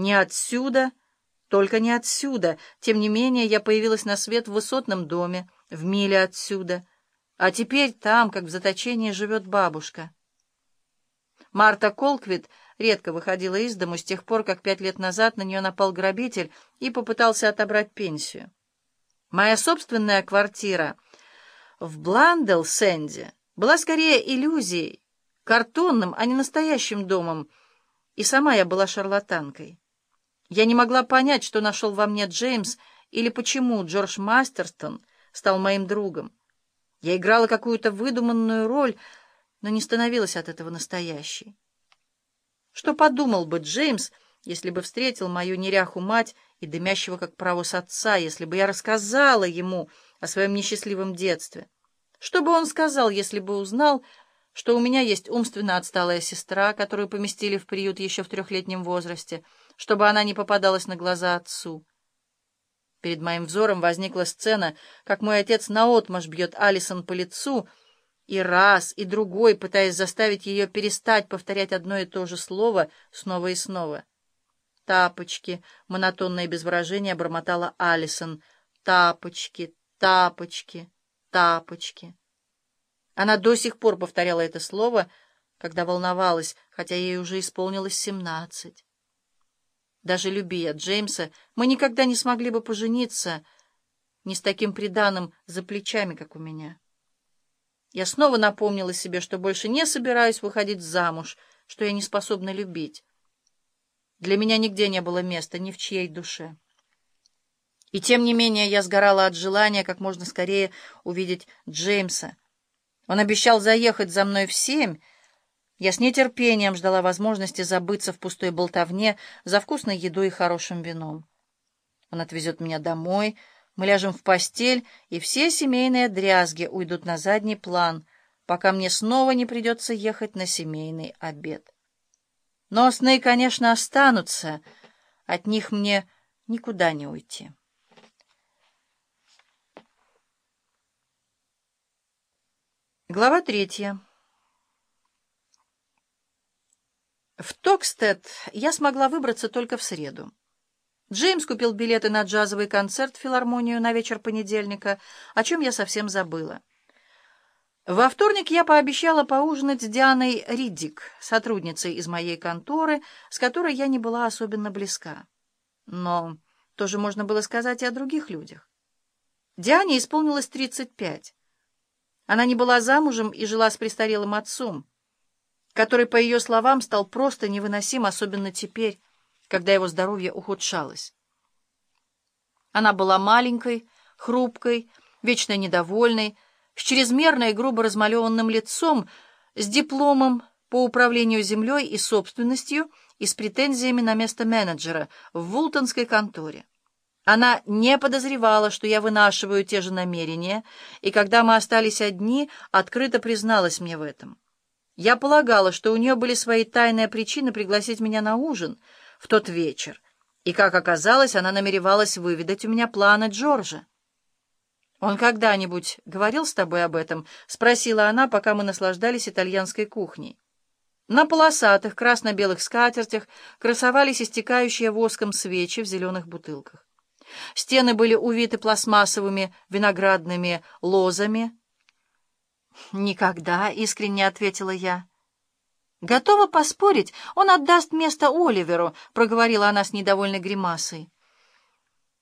Не отсюда, только не отсюда. Тем не менее, я появилась на свет в высотном доме, в миле отсюда. А теперь там, как в заточении, живет бабушка. Марта Колквит редко выходила из дому с тех пор, как пять лет назад на нее напал грабитель и попытался отобрать пенсию. Моя собственная квартира в Бландел-Сэнде была скорее иллюзией, картонным, а не настоящим домом, и сама я была шарлатанкой. Я не могла понять, что нашел во мне Джеймс, или почему Джордж Мастерстон стал моим другом. Я играла какую-то выдуманную роль, но не становилась от этого настоящей. Что подумал бы Джеймс, если бы встретил мою неряху мать и дымящего как паровоз отца, если бы я рассказала ему о своем несчастливом детстве? Что бы он сказал, если бы узнал, что у меня есть умственно отсталая сестра, которую поместили в приют еще в трехлетнем возрасте, чтобы она не попадалась на глаза отцу? Перед моим взором возникла сцена, как мой отец наотмашь бьет Алисон по лицу, и раз, и другой, пытаясь заставить ее перестать повторять одно и то же слово снова и снова. «Тапочки», — монотонно и без выражения бормотала Алисон. «Тапочки, тапочки, тапочки». Она до сих пор повторяла это слово, когда волновалась, хотя ей уже исполнилось семнадцать. Даже любя Джеймса, мы никогда не смогли бы пожениться не с таким приданым за плечами, как у меня. Я снова напомнила себе, что больше не собираюсь выходить замуж, что я не способна любить. Для меня нигде не было места, ни в чьей душе. И тем не менее я сгорала от желания как можно скорее увидеть Джеймса. Он обещал заехать за мной в семь, я с нетерпением ждала возможности забыться в пустой болтовне за вкусной едой и хорошим вином. Он отвезет меня домой, мы ляжем в постель, и все семейные дрязги уйдут на задний план, пока мне снова не придется ехать на семейный обед. Но сны, конечно, останутся, от них мне никуда не уйти. Глава третья. В Токстед я смогла выбраться только в среду. Джеймс купил билеты на джазовый концерт в филармонию на вечер понедельника, о чем я совсем забыла. Во вторник я пообещала поужинать с Дианой Риддик, сотрудницей из моей конторы, с которой я не была особенно близка. Но тоже можно было сказать и о других людях. Диане исполнилось 35. Она не была замужем и жила с престарелым отцом который, по ее словам, стал просто невыносим, особенно теперь, когда его здоровье ухудшалось. Она была маленькой, хрупкой, вечно недовольной, с чрезмерно и грубо размалеванным лицом, с дипломом по управлению землей и собственностью и с претензиями на место менеджера в Вултонской конторе. Она не подозревала, что я вынашиваю те же намерения, и когда мы остались одни, открыто призналась мне в этом. Я полагала, что у нее были свои тайные причины пригласить меня на ужин в тот вечер, и, как оказалось, она намеревалась выведать у меня планы Джорджа. «Он когда-нибудь говорил с тобой об этом?» — спросила она, пока мы наслаждались итальянской кухней. На полосатых красно-белых скатертях красовались истекающие воском свечи в зеленых бутылках. Стены были увиты пластмассовыми виноградными лозами, «Никогда», — искренне ответила я. «Готова поспорить, он отдаст место Оливеру», — проговорила она с недовольной гримасой.